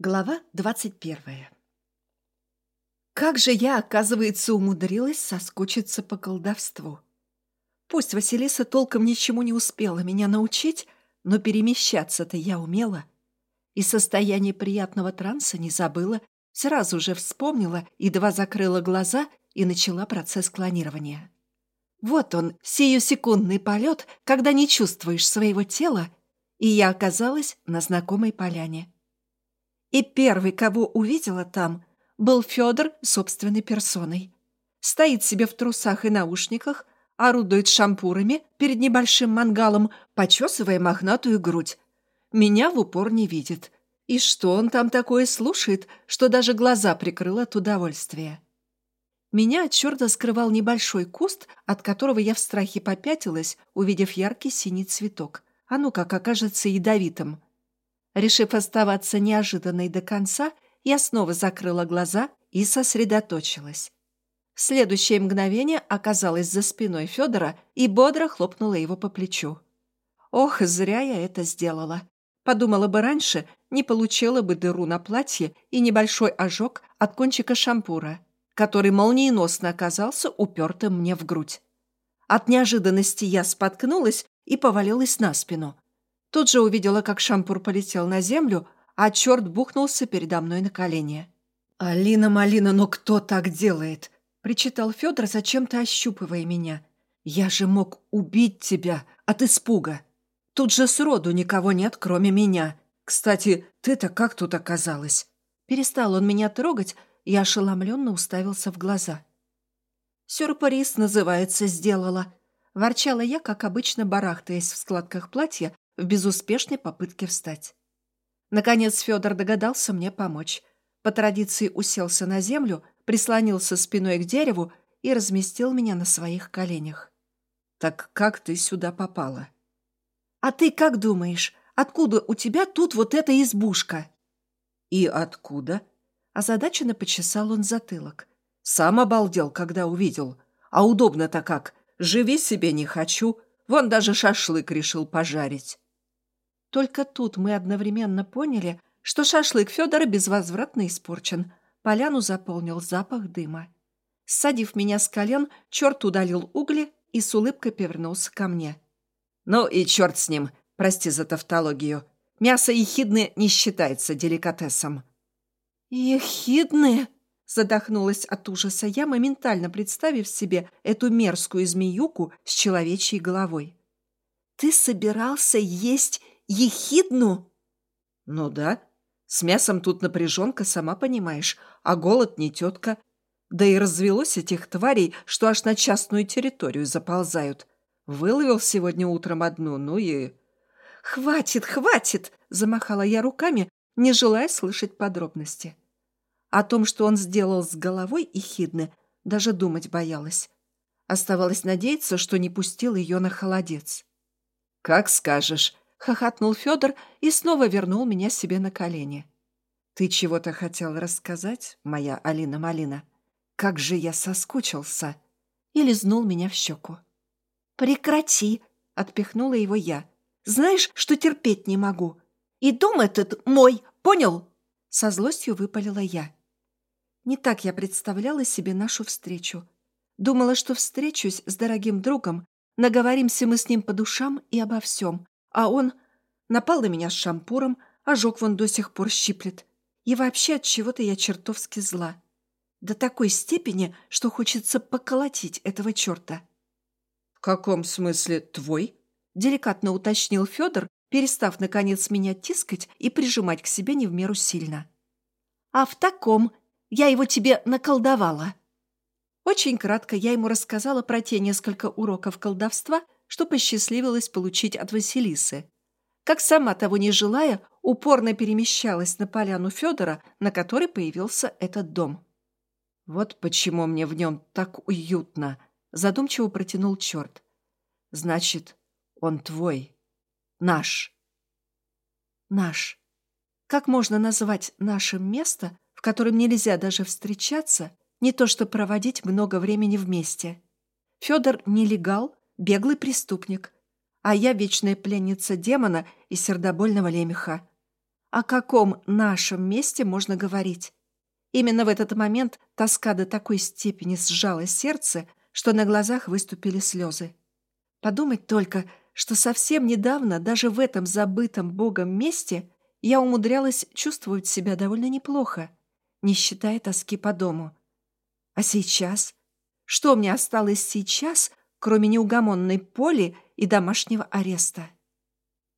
Глава двадцать первая. Как же я, оказывается, умудрилась соскучиться по колдовству. Пусть Василиса толком ничему не успела меня научить, но перемещаться-то я умела. И состояние приятного транса не забыла, сразу же вспомнила, едва закрыла глаза и начала процесс клонирования. Вот он, сиюсекундный полет, когда не чувствуешь своего тела, и я оказалась на знакомой поляне. И первый, кого увидела там, был Федор собственной персоной. Стоит себе в трусах и наушниках, орудует шампурами перед небольшим мангалом, почесывая мохнатую грудь. Меня в упор не видит. И что он там такое слушает, что даже глаза прикрыл от удовольствия? Меня от черта скрывал небольшой куст, от которого я в страхе попятилась, увидев яркий синий цветок. А ну как окажется ядовитым. Решив оставаться неожиданной до конца, я снова закрыла глаза и сосредоточилась. В следующее мгновение оказалась за спиной Федора и бодро хлопнула его по плечу. Ох, зря я это сделала. Подумала бы раньше, не получила бы дыру на платье и небольшой ожог от кончика шампура, который молниеносно оказался упертым мне в грудь. От неожиданности я споткнулась и повалилась на спину – Тут же увидела, как шампур полетел на землю, а черт бухнулся передо мной на колени. «Алина, Малина, ну кто так делает?» — причитал Федор, зачем-то ощупывая меня. «Я же мог убить тебя от испуга. Тут же сроду никого нет, кроме меня. Кстати, ты-то как тут оказалась?» Перестал он меня трогать и ошеломленно уставился в глаза. «Сюрприз, называется, сделала», — ворчала я, как обычно барахтаясь в складках платья, в безуспешной попытке встать. Наконец Федор догадался мне помочь. По традиции уселся на землю, прислонился спиной к дереву и разместил меня на своих коленях. «Так как ты сюда попала?» «А ты как думаешь, откуда у тебя тут вот эта избушка?» «И откуда?» Озадаченно почесал он затылок. «Сам обалдел, когда увидел. А удобно-то как. Живи себе не хочу. Вон даже шашлык решил пожарить». Только тут мы одновременно поняли, что шашлык Федора безвозвратно испорчен. Поляну заполнил запах дыма. Ссадив меня с колен, черт удалил угли и с улыбкой повернулся ко мне. «Ну и черт с ним, прости за тавтологию. Мясо ехидны не считается деликатесом». «Ехидны?» — задохнулась от ужаса я, моментально представив себе эту мерзкую змеюку с человечьей головой. «Ты собирался есть Ехидну?» «Ну да. С мясом тут напряженка, сама понимаешь, а голод не тетка. Да и развелось этих тварей, что аж на частную территорию заползают. Выловил сегодня утром одну, ну и...» «Хватит, хватит!» – замахала я руками, не желая слышать подробности. О том, что он сделал с головой и хидны, даже думать боялась. Оставалось надеяться, что не пустил ее на холодец. «Как скажешь», — хохотнул Федор и снова вернул меня себе на колени. «Ты чего-то хотел рассказать, моя Алина-малина? Как же я соскучился!» И лизнул меня в щеку. «Прекрати!» — отпихнула его я. «Знаешь, что терпеть не могу? И дом этот мой, понял?» Со злостью выпалила я. Не так я представляла себе нашу встречу. Думала, что встречусь с дорогим другом, наговоримся мы с ним по душам и обо всем, а он напал на меня с шампуром, ожог вон до сих пор щиплет. И вообще от чего-то я чертовски зла. До такой степени, что хочется поколотить этого черта. «В каком смысле твой?» – деликатно уточнил Федор, перестав, наконец, меня тискать и прижимать к себе не в меру сильно. «А в таком я его тебе наколдовала». Очень кратко я ему рассказала про те несколько уроков колдовства, что посчастливилось получить от Василисы. Как сама того не желая, упорно перемещалась на поляну Федора, на которой появился этот дом. «Вот почему мне в нем так уютно», — задумчиво протянул черт. «Значит, он твой, наш». «Наш». Как можно назвать нашим место, в котором нельзя даже встречаться, не то что проводить много времени вместе? Федор нелегал, беглый преступник, а я вечная пленница демона и сердобольного лемеха. О каком нашем месте можно говорить? Именно в этот момент тоска до такой степени сжала сердце, что на глазах выступили слезы. Подумать только, что совсем недавно даже в этом забытом Богом месте я умудрялась чувствовать себя довольно неплохо, не считая тоски по дому. А сейчас? Что мне осталось сейчас, кроме неугомонной поли и домашнего ареста?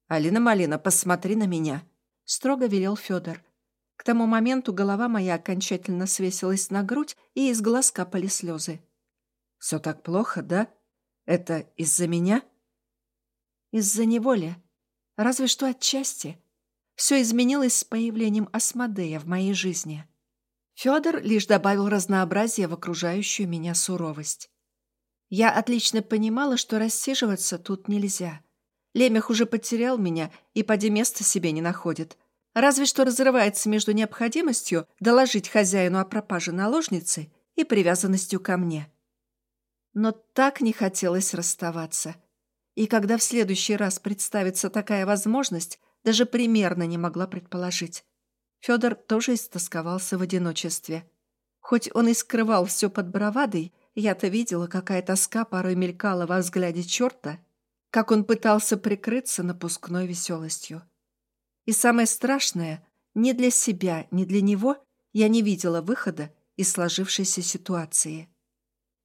«Алина Малина, посмотри на меня!» — строго велел Федор. К тому моменту голова моя окончательно свесилась на грудь, и из глаз капали слезы. «Все так плохо, да? Это из-за меня?» «Из-за него ли? Разве что отчасти. Все изменилось с появлением Асмодея в моей жизни». Федор лишь добавил разнообразие в окружающую меня суровость. Я отлично понимала, что рассиживаться тут нельзя. Лемех уже потерял меня и поди места себе не находит. Разве что разрывается между необходимостью доложить хозяину о пропаже наложницы и привязанностью ко мне. Но так не хотелось расставаться. И когда в следующий раз представится такая возможность, даже примерно не могла предположить. Федор тоже истосковался в одиночестве. Хоть он и скрывал все под бравадой, я-то видела, какая тоска порой мелькала во взгляде черта, как он пытался прикрыться напускной веселостью. И самое страшное, ни для себя, ни для него я не видела выхода из сложившейся ситуации.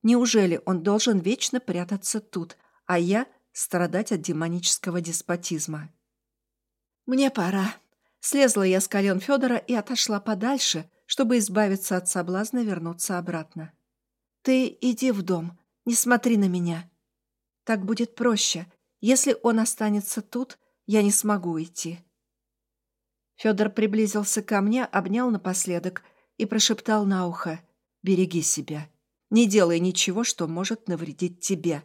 Неужели он должен вечно прятаться тут, а я страдать от демонического деспотизма? «Мне пора», Слезла я с колен Федора и отошла подальше, чтобы избавиться от соблазна вернуться обратно. «Ты иди в дом, не смотри на меня. Так будет проще. Если он останется тут, я не смогу идти». Федор приблизился ко мне, обнял напоследок и прошептал на ухо «Береги себя. Не делай ничего, что может навредить тебе.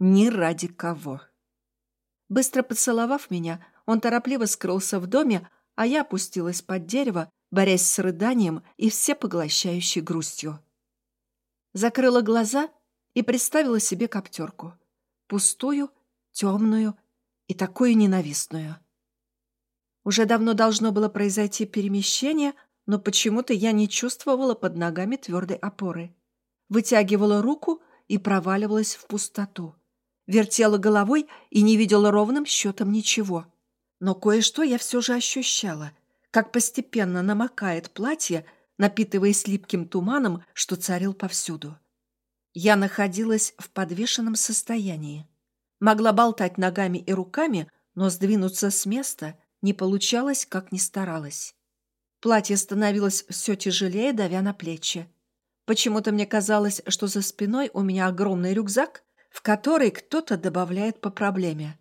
Ни ради кого». Быстро поцеловав меня, он торопливо скрылся в доме, а я опустилась под дерево, борясь с рыданием и всепоглощающей грустью. Закрыла глаза и представила себе коптерку. Пустую, темную и такую ненавистную. Уже давно должно было произойти перемещение, но почему-то я не чувствовала под ногами твердой опоры. Вытягивала руку и проваливалась в пустоту. Вертела головой и не видела ровным счетом ничего. Но кое-что я все же ощущала, как постепенно намокает платье, напитываясь липким туманом, что царил повсюду. Я находилась в подвешенном состоянии. Могла болтать ногами и руками, но сдвинуться с места не получалось, как ни старалась. Платье становилось все тяжелее, давя на плечи. Почему-то мне казалось, что за спиной у меня огромный рюкзак, в который кто-то добавляет по проблеме.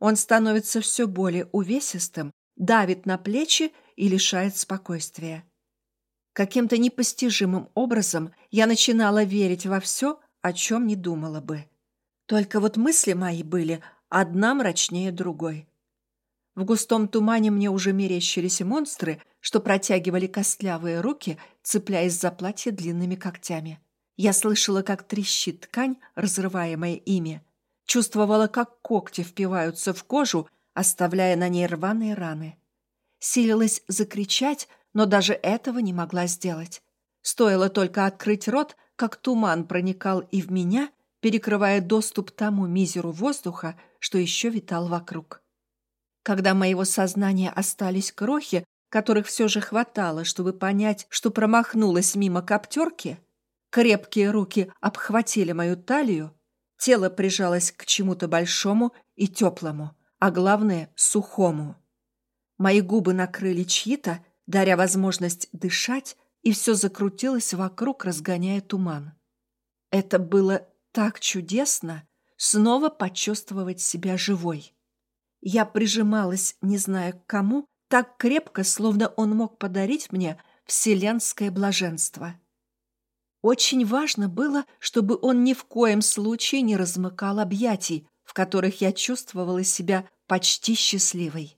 Он становится все более увесистым, давит на плечи и лишает спокойствия. Каким-то непостижимым образом я начинала верить во все, о чем не думала бы. Только вот мысли мои были одна мрачнее другой. В густом тумане мне уже мерещились монстры, что протягивали костлявые руки, цепляясь за платье длинными когтями. Я слышала, как трещит ткань, разрываемая ими, Чувствовала, как когти впиваются в кожу, оставляя на ней рваные раны. Силилась закричать, но даже этого не могла сделать. Стоило только открыть рот, как туман проникал и в меня, перекрывая доступ тому мизеру воздуха, что еще витал вокруг. Когда моего сознания остались крохи, которых все же хватало, чтобы понять, что промахнулась мимо коптерки, крепкие руки обхватили мою талию, Тело прижалось к чему-то большому и теплому, а главное — сухому. Мои губы накрыли чьи-то, даря возможность дышать, и все закрутилось вокруг, разгоняя туман. Это было так чудесно снова почувствовать себя живой. Я прижималась, не зная к кому, так крепко, словно он мог подарить мне вселенское блаженство. Очень важно было, чтобы он ни в коем случае не размыкал объятий, в которых я чувствовала себя почти счастливой.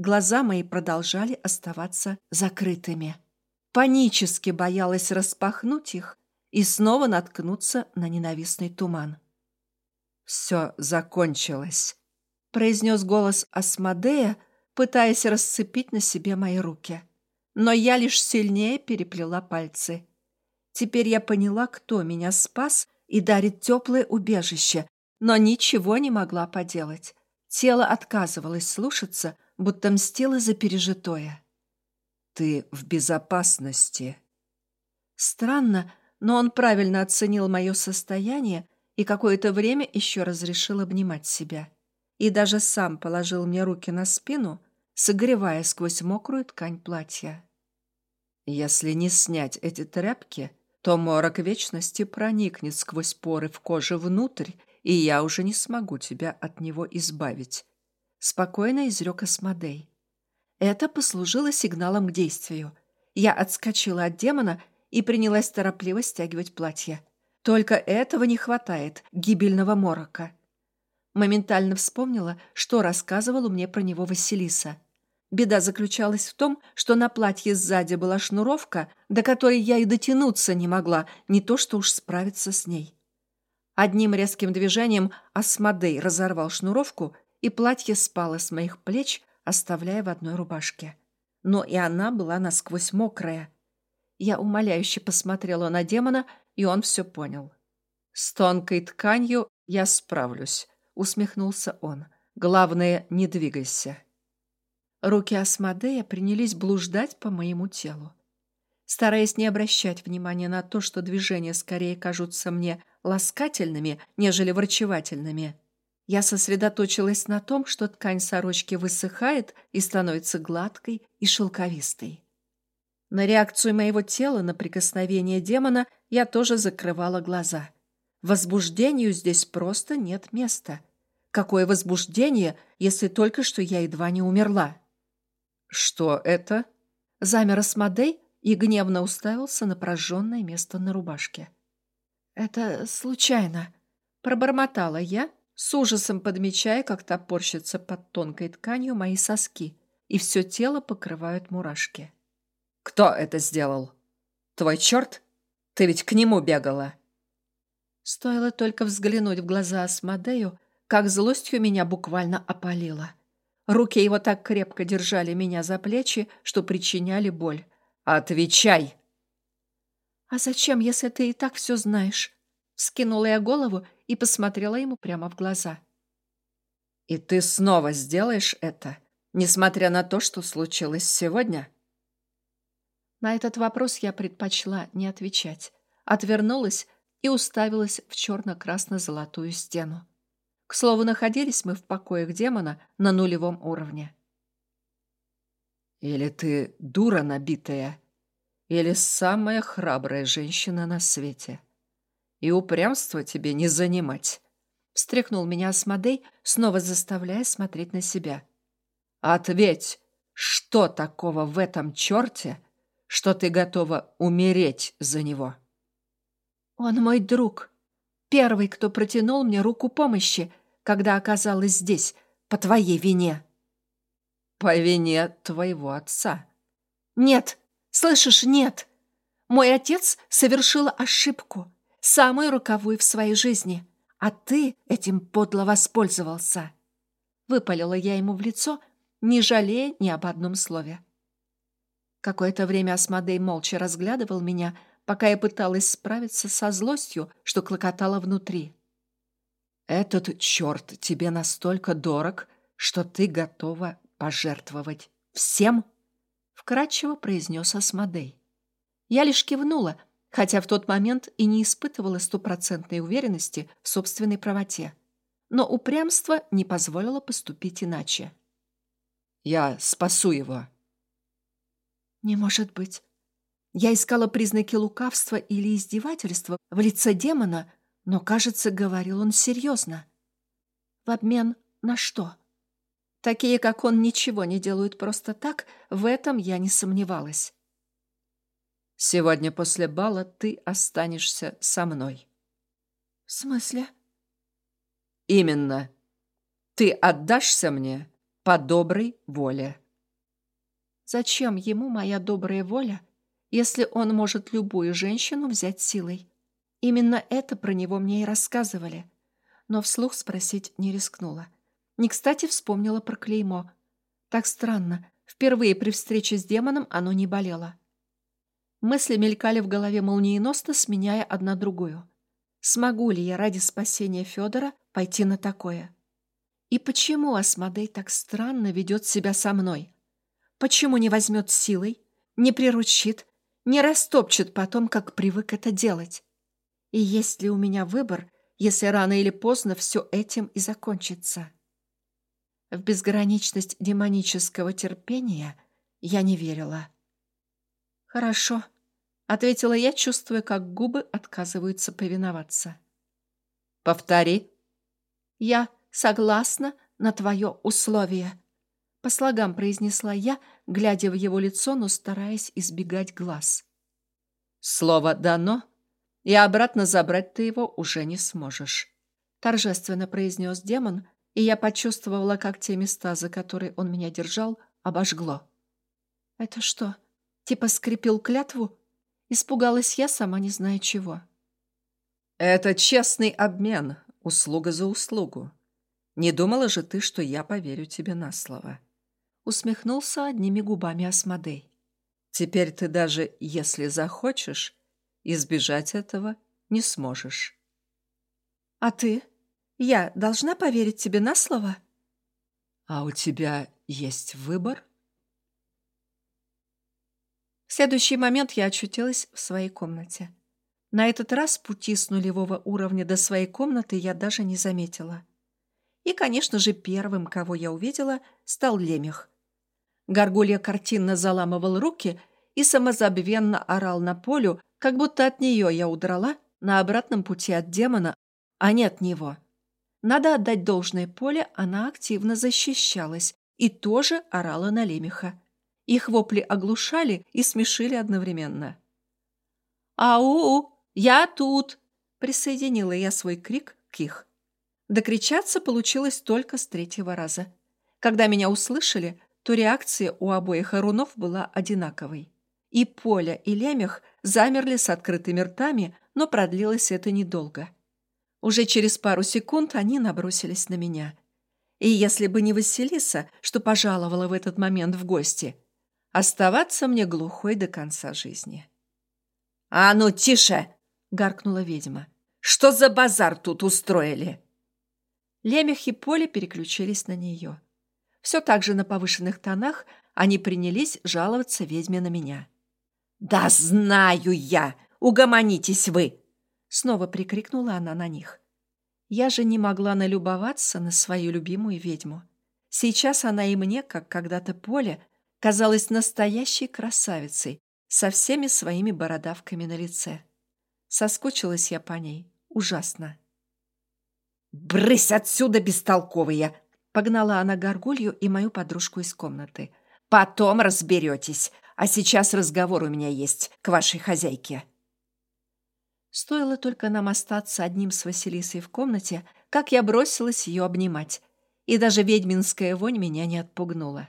Глаза мои продолжали оставаться закрытыми. Панически боялась распахнуть их и снова наткнуться на ненавистный туман. «Все закончилось», — произнес голос Асмодея, пытаясь расцепить на себе мои руки. Но я лишь сильнее переплела пальцы. Теперь я поняла, кто меня спас и дарит теплое убежище, но ничего не могла поделать. Тело отказывалось слушаться, будто мстило за пережитое. «Ты в безопасности». Странно, но он правильно оценил мое состояние и какое-то время еще разрешил обнимать себя. И даже сам положил мне руки на спину, согревая сквозь мокрую ткань платья. «Если не снять эти тряпки, то морок вечности проникнет сквозь поры в коже внутрь, и я уже не смогу тебя от него избавить», — спокойно изрек Асмодей. Это послужило сигналом к действию. Я отскочила от демона и принялась торопливо стягивать платье. Только этого не хватает, гибельного морока. Моментально вспомнила, что рассказывала мне про него Василиса. Беда заключалась в том, что на платье сзади была шнуровка, до которой я и дотянуться не могла, не то что уж справиться с ней. Одним резким движением Асмодей разорвал шнуровку, и платье спало с моих плеч, оставляя в одной рубашке. Но и она была насквозь мокрая. Я умоляюще посмотрела на демона, и он все понял. «С тонкой тканью я справлюсь», — усмехнулся он. «Главное, не двигайся». Руки Асмодея принялись блуждать по моему телу. Стараясь не обращать внимания на то, что движения скорее кажутся мне ласкательными, нежели врачевательными, я сосредоточилась на том, что ткань сорочки высыхает и становится гладкой и шелковистой. На реакцию моего тела на прикосновение демона я тоже закрывала глаза. Возбуждению здесь просто нет места. Какое возбуждение, если только что я едва не умерла? «Что это?» Замер Асмодей и гневно уставился на прожженное место на рубашке. «Это случайно», — пробормотала я, с ужасом подмечая, как топорщатся под тонкой тканью мои соски, и все тело покрывают мурашки. «Кто это сделал? Твой черт? Ты ведь к нему бегала!» Стоило только взглянуть в глаза Асмодею, как злостью меня буквально опалило. Руки его так крепко держали меня за плечи, что причиняли боль. «Отвечай!» «А зачем, если ты и так все знаешь?» Скинула я голову и посмотрела ему прямо в глаза. «И ты снова сделаешь это, несмотря на то, что случилось сегодня?» На этот вопрос я предпочла не отвечать. Отвернулась и уставилась в черно-красно-золотую стену. К слову, находились мы в покоях демона на нулевом уровне. «Или ты дура набитая, или самая храбрая женщина на свете. И упрямство тебе не занимать», — встряхнул меня Асмодей, снова заставляя смотреть на себя. «Ответь, что такого в этом черте, — что ты готова умереть за него. Он мой друг. Первый, кто протянул мне руку помощи, когда оказалась здесь, по твоей вине. По вине твоего отца. Нет, слышишь, нет. Мой отец совершил ошибку, самую роковую в своей жизни, а ты этим подло воспользовался. Выпалила я ему в лицо, не жалея ни об одном слове. Какое-то время Асмодей молча разглядывал меня, пока я пыталась справиться со злостью, что клокотала внутри. «Этот черт тебе настолько дорог, что ты готова пожертвовать всем?» — вкратчиво произнес Асмодей. Я лишь кивнула, хотя в тот момент и не испытывала стопроцентной уверенности в собственной правоте. Но упрямство не позволило поступить иначе. «Я спасу его», не может быть. Я искала признаки лукавства или издевательства в лице демона, но, кажется, говорил он серьезно. В обмен на что? Такие, как он, ничего не делают просто так, в этом я не сомневалась. Сегодня после бала ты останешься со мной. В смысле? Именно. Ты отдашься мне по доброй воле. Зачем ему моя добрая воля, если он может любую женщину взять силой? Именно это про него мне и рассказывали. Но вслух спросить не рискнула. Не кстати вспомнила про клеймо. Так странно. Впервые при встрече с демоном оно не болело. Мысли мелькали в голове молниеносно, сменяя одна другую. Смогу ли я ради спасения Федора пойти на такое? И почему Асмодей так странно ведет себя со мной? Почему не возьмет силой, не приручит, не растопчет потом, как привык это делать? И есть ли у меня выбор, если рано или поздно все этим и закончится? В безграничность демонического терпения я не верила. «Хорошо», — ответила я, чувствуя, как губы отказываются повиноваться. «Повтори». «Я согласна на твое условие», — по слогам произнесла я, глядя в его лицо, но стараясь избегать глаз. «Слово дано, и обратно забрать ты его уже не сможешь», — торжественно произнес демон, и я почувствовала, как те места, за которые он меня держал, обожгло. «Это что, типа скрепил клятву?» Испугалась я, сама не зная чего. «Это честный обмен, услуга за услугу. Не думала же ты, что я поверю тебе на слово?» Усмехнулся одними губами Асмодей. «Теперь ты даже, если захочешь, избежать этого не сможешь». «А ты? Я должна поверить тебе на слово?» «А у тебя есть выбор?» В следующий момент я очутилась в своей комнате. На этот раз пути с нулевого уровня до своей комнаты я даже не заметила. И, конечно же, первым, кого я увидела, стал лемех. Горгулья картинно заламывал руки и самозабвенно орал на полю, как будто от нее я удрала на обратном пути от демона, а не от него. Надо отдать должное поле, она активно защищалась и тоже орала на лемеха. Их вопли оглушали и смешили одновременно. «Ау! Я тут!» — присоединила я свой крик к их. Докричаться получилось только с третьего раза. Когда меня услышали, то реакция у обоих орунов была одинаковой. И Поля, и Лемех замерли с открытыми ртами, но продлилось это недолго. Уже через пару секунд они набросились на меня. И если бы не Василиса, что пожаловала в этот момент в гости, Оставаться мне глухой до конца жизни. «А ну, тише!» — гаркнула ведьма. «Что за базар тут устроили?» Лемех и Поле переключились на нее. Все так же на повышенных тонах они принялись жаловаться ведьме на меня. «Да знаю я! Угомонитесь вы!» Снова прикрикнула она на них. Я же не могла налюбоваться на свою любимую ведьму. Сейчас она и мне, как когда-то Поле, казалась настоящей красавицей со всеми своими бородавками на лице. Соскучилась я по ней. Ужасно. «Брысь отсюда, бестолковые!» Погнала она горгулью и мою подружку из комнаты. «Потом разберетесь, а сейчас разговор у меня есть к вашей хозяйке». Стоило только нам остаться одним с Василисой в комнате, как я бросилась ее обнимать, и даже ведьминская вонь меня не отпугнула.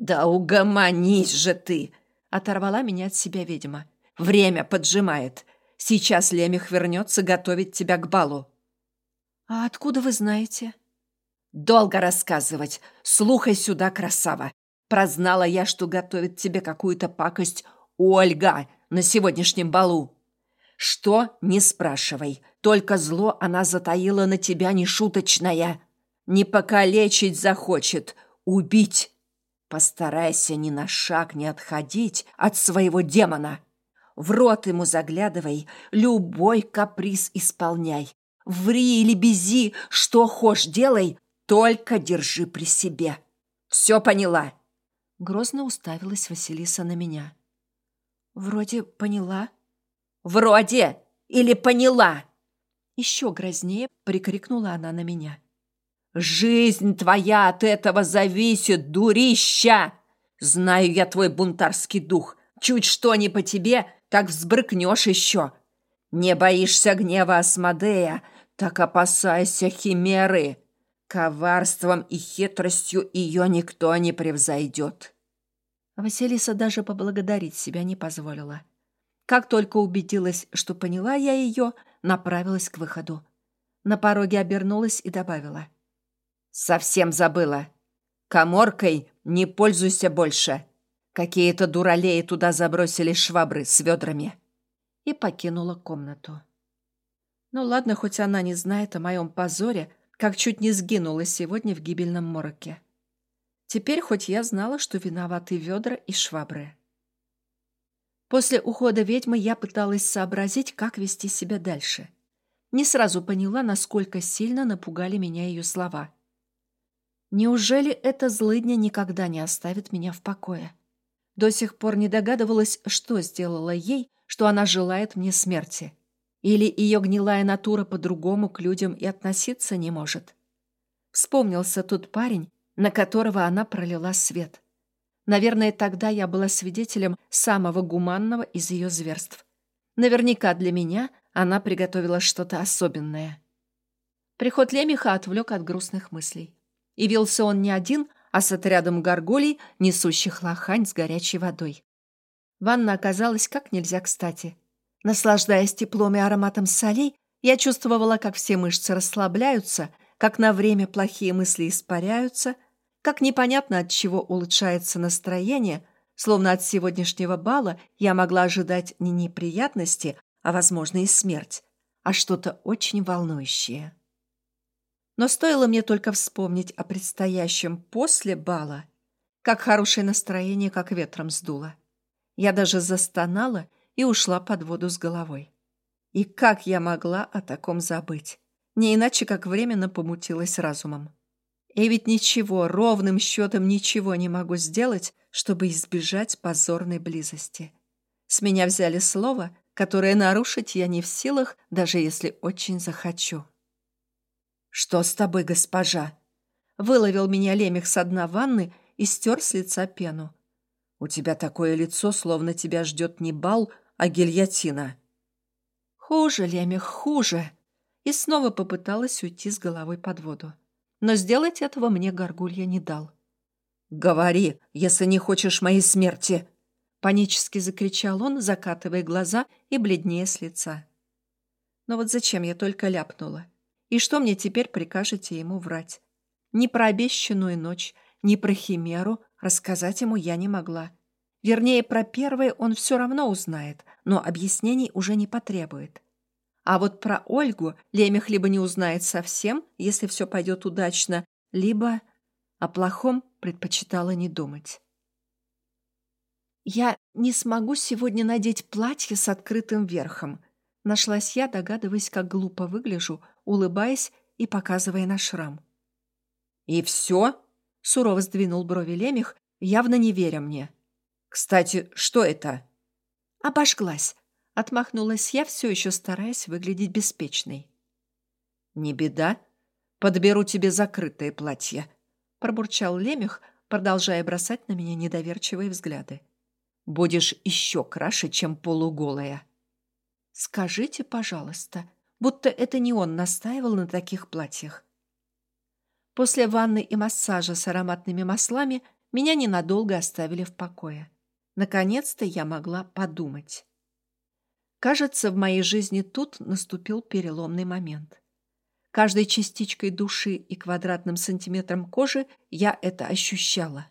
«Да угомонись же ты!» — оторвала меня от себя ведьма. «Время поджимает. Сейчас Лемех вернется готовить тебя к балу». «А откуда вы знаете?» «Долго рассказывать. Слухай сюда, красава. Прознала я, что готовит тебе какую-то пакость Ольга на сегодняшнем балу. Что, не спрашивай. Только зло она затаила на тебя нешуточное. Не покалечить захочет, убить. Постарайся ни на шаг не отходить от своего демона. В рот ему заглядывай, любой каприз исполняй. Ври или бези, что хошь делай, только держи при себе. Все поняла?» Грозно уставилась Василиса на меня. «Вроде поняла». «Вроде или поняла?» Еще грознее прикрикнула она на меня. Жизнь твоя от этого зависит, дурища! Знаю я твой бунтарский дух. Чуть что не по тебе, так взбрыкнешь еще. Не боишься гнева Асмодея, так опасайся химеры. Коварством и хитростью ее никто не превзойдет. Василиса даже поблагодарить себя не позволила. Как только убедилась, что поняла я ее, направилась к выходу. На пороге обернулась и добавила — Совсем забыла. Коморкой не пользуйся больше. Какие-то дуралеи туда забросили швабры с ведрами. И покинула комнату. Ну ладно, хоть она не знает о моем позоре, как чуть не сгинула сегодня в гибельном мороке. Теперь хоть я знала, что виноваты ведра и швабры. После ухода ведьмы я пыталась сообразить, как вести себя дальше. Не сразу поняла, насколько сильно напугали меня ее слова. Неужели эта злыдня никогда не оставит меня в покое? До сих пор не догадывалась, что сделала ей, что она желает мне смерти. Или ее гнилая натура по-другому к людям и относиться не может. Вспомнился тот парень, на которого она пролила свет. Наверное, тогда я была свидетелем самого гуманного из ее зверств. Наверняка для меня она приготовила что-то особенное. Приход Лемеха отвлек от грустных мыслей. Явился он не один, а с отрядом горгулей, несущих лохань с горячей водой. Ванна оказалась как нельзя кстати. Наслаждаясь теплом и ароматом солей, я чувствовала, как все мышцы расслабляются, как на время плохие мысли испаряются, как непонятно от чего улучшается настроение, словно от сегодняшнего бала я могла ожидать не неприятности, а, возможно, и смерть, а что-то очень волнующее. Но стоило мне только вспомнить о предстоящем после бала, как хорошее настроение как ветром сдуло. Я даже застонала и ушла под воду с головой. И как я могла о таком забыть? Не иначе, как временно помутилась разумом. И ведь ничего, ровным счетом ничего не могу сделать, чтобы избежать позорной близости. С меня взяли слово, которое нарушить я не в силах, даже если очень захочу. «Что с тобой, госпожа?» Выловил меня лемех с дна ванны и стер с лица пену. «У тебя такое лицо, словно тебя ждет не бал, а гильотина». «Хуже, лемех, хуже!» И снова попыталась уйти с головой под воду. Но сделать этого мне горгулья не дал. «Говори, если не хочешь моей смерти!» Панически закричал он, закатывая глаза и бледнее с лица. Но вот зачем я только ляпнула? И что мне теперь прикажете ему врать? Ни про обещанную ночь, ни про химеру рассказать ему я не могла. Вернее, про первое он все равно узнает, но объяснений уже не потребует. А вот про Ольгу Лемех либо не узнает совсем, если все пойдет удачно, либо о плохом предпочитала не думать. «Я не смогу сегодня надеть платье с открытым верхом», нашлась я, догадываясь, как глупо выгляжу, улыбаясь и показывая на шрам. «И все?» — сурово сдвинул брови Лемех, явно не веря мне. «Кстати, что это?» «Обожглась», — отмахнулась я, все еще стараясь выглядеть беспечной. «Не беда. Подберу тебе закрытое платье», — пробурчал Лемех, продолжая бросать на меня недоверчивые взгляды. «Будешь еще краше, чем полуголая». «Скажите, пожалуйста», будто это не он настаивал на таких платьях. После ванны и массажа с ароматными маслами меня ненадолго оставили в покое. Наконец-то я могла подумать. Кажется, в моей жизни тут наступил переломный момент. Каждой частичкой души и квадратным сантиметром кожи я это ощущала.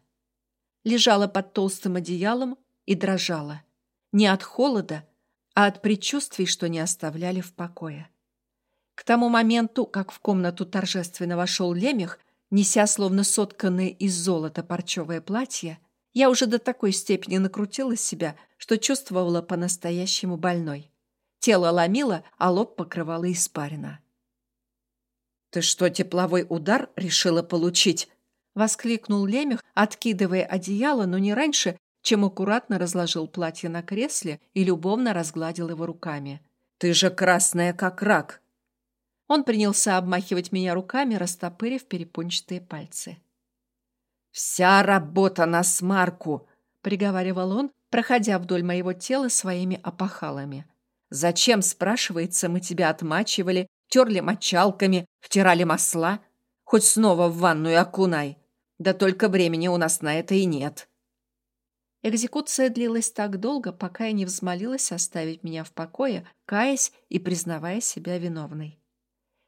Лежала под толстым одеялом и дрожала. Не от холода, а от предчувствий, что не оставляли в покое. К тому моменту, как в комнату торжественно вошел Лемех, неся словно сотканное из золота парчевое платье, я уже до такой степени накрутила себя, что чувствовала по-настоящему больной. Тело ломило, а лоб покрывало испарина. «Ты что, тепловой удар решила получить?» — воскликнул Лемех, откидывая одеяло, но не раньше, чем аккуратно разложил платье на кресле и любовно разгладил его руками. «Ты же красная, как рак!» Он принялся обмахивать меня руками, растопырив перепончатые пальцы. «Вся работа на смарку!» — приговаривал он, проходя вдоль моего тела своими опахалами. «Зачем, спрашивается, мы тебя отмачивали, терли мочалками, втирали масла? Хоть снова в ванную окунай. Да только времени у нас на это и нет». Экзекуция длилась так долго, пока я не взмолилась оставить меня в покое, каясь и признавая себя виновной.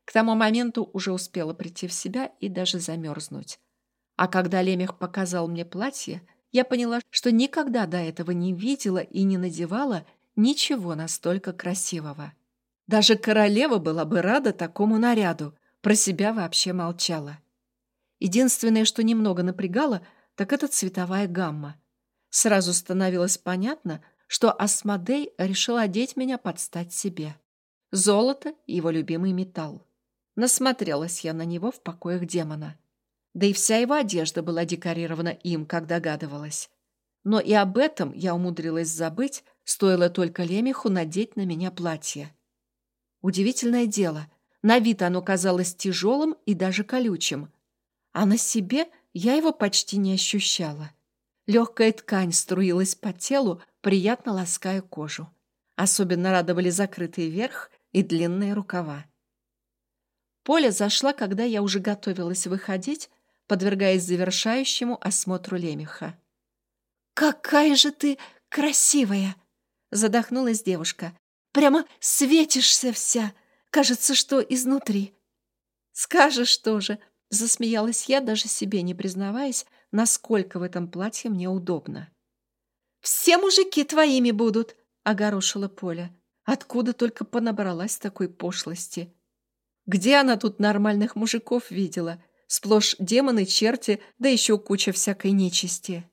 К тому моменту уже успела прийти в себя и даже замерзнуть. А когда Лемех показал мне платье, я поняла, что никогда до этого не видела и не надевала ничего настолько красивого. Даже королева была бы рада такому наряду, про себя вообще молчала. Единственное, что немного напрягало, так это цветовая гамма. Сразу становилось понятно, что Асмодей решил одеть меня под стать себе. Золото — его любимый металл. Насмотрелась я на него в покоях демона. Да и вся его одежда была декорирована им, как догадывалась. Но и об этом я умудрилась забыть, стоило только Лемеху надеть на меня платье. Удивительное дело, на вид оно казалось тяжелым и даже колючим, а на себе я его почти не ощущала. Легкая ткань струилась по телу, приятно лаская кожу. Особенно радовали закрытый верх и длинные рукава. Поля зашла, когда я уже готовилась выходить, подвергаясь завершающему осмотру лемеха. «Какая же ты красивая!» — задохнулась девушка. «Прямо светишься вся! Кажется, что изнутри!» «Скажешь тоже!» — засмеялась я, даже себе не признаваясь, насколько в этом платье мне удобно. «Все мужики твоими будут!» — огорошила Поля. Откуда только понабралась такой пошлости? Где она тут нормальных мужиков видела? Сплошь демоны, черти, да еще куча всякой нечисти.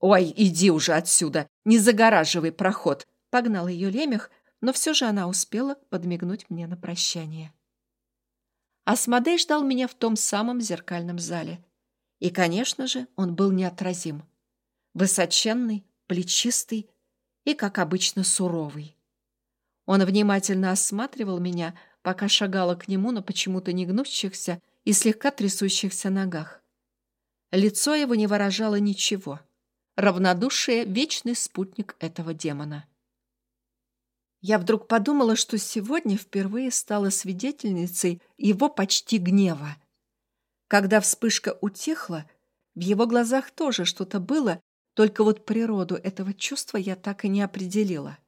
«Ой, иди уже отсюда! Не загораживай проход!» Погнал ее лемех, но все же она успела подмигнуть мне на прощание. Асмодей ждал меня в том самом зеркальном зале. И, конечно же, он был неотразим. Высоченный, плечистый и, как обычно, суровый. Он внимательно осматривал меня, пока шагала к нему на почему-то не гнущихся и слегка трясущихся ногах. Лицо его не выражало ничего. Равнодушие — вечный спутник этого демона. Я вдруг подумала, что сегодня впервые стала свидетельницей его почти гнева. Когда вспышка утихла, в его глазах тоже что-то было, только вот природу этого чувства я так и не определила.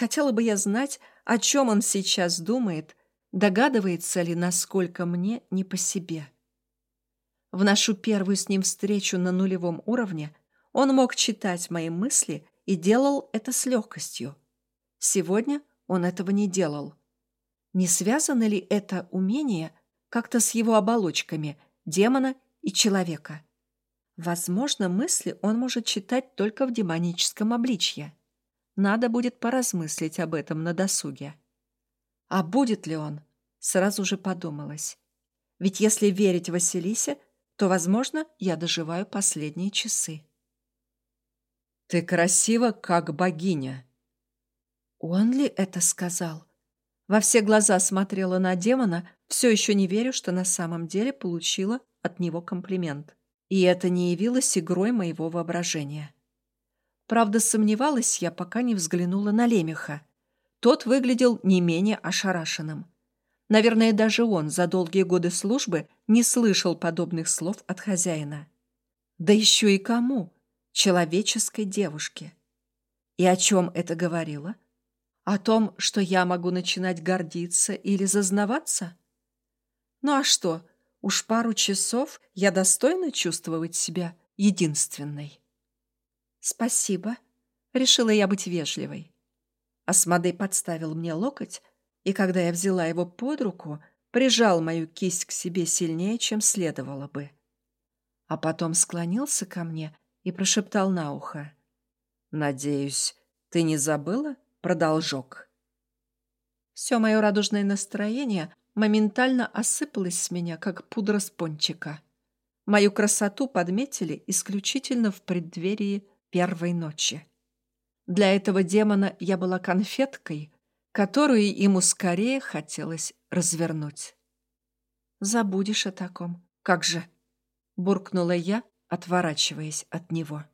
Хотела бы я знать, о чем он сейчас думает, догадывается ли, насколько мне не по себе. В нашу первую с ним встречу на нулевом уровне он мог читать мои мысли и делал это с легкостью. Сегодня он этого не делал. Не связано ли это умение как-то с его оболочками, демона и человека? Возможно, мысли он может читать только в демоническом обличье. Надо будет поразмыслить об этом на досуге. А будет ли он? Сразу же подумалось. Ведь если верить Василисе, то, возможно, я доживаю последние часы. «Ты красива, как богиня!» Он ли это сказал? Во все глаза смотрела на демона, все еще не верю, что на самом деле получила от него комплимент. И это не явилось игрой моего воображения. Правда, сомневалась я, пока не взглянула на Лемеха. Тот выглядел не менее ошарашенным. Наверное, даже он за долгие годы службы не слышал подобных слов от хозяина. Да еще и кому? Человеческой девушке. И о чем это говорило? О том, что я могу начинать гордиться или зазнаваться? Ну а что, уж пару часов я достойна чувствовать себя единственной. «Спасибо», — решила я быть вежливой. Асмодей подставил мне локоть, и когда я взяла его под руку, прижал мою кисть к себе сильнее, чем следовало бы. А потом склонился ко мне и прошептал на ухо. «Надеюсь, ты не забыла про должок?» Все мое радужное настроение моментально осыпалось с меня, как пудра с пончика. Мою красоту подметили исключительно в преддверии первой ночи. Для этого демона я была конфеткой, которую ему скорее хотелось развернуть. «Забудешь о таком. Как же?» — буркнула я, отворачиваясь от него.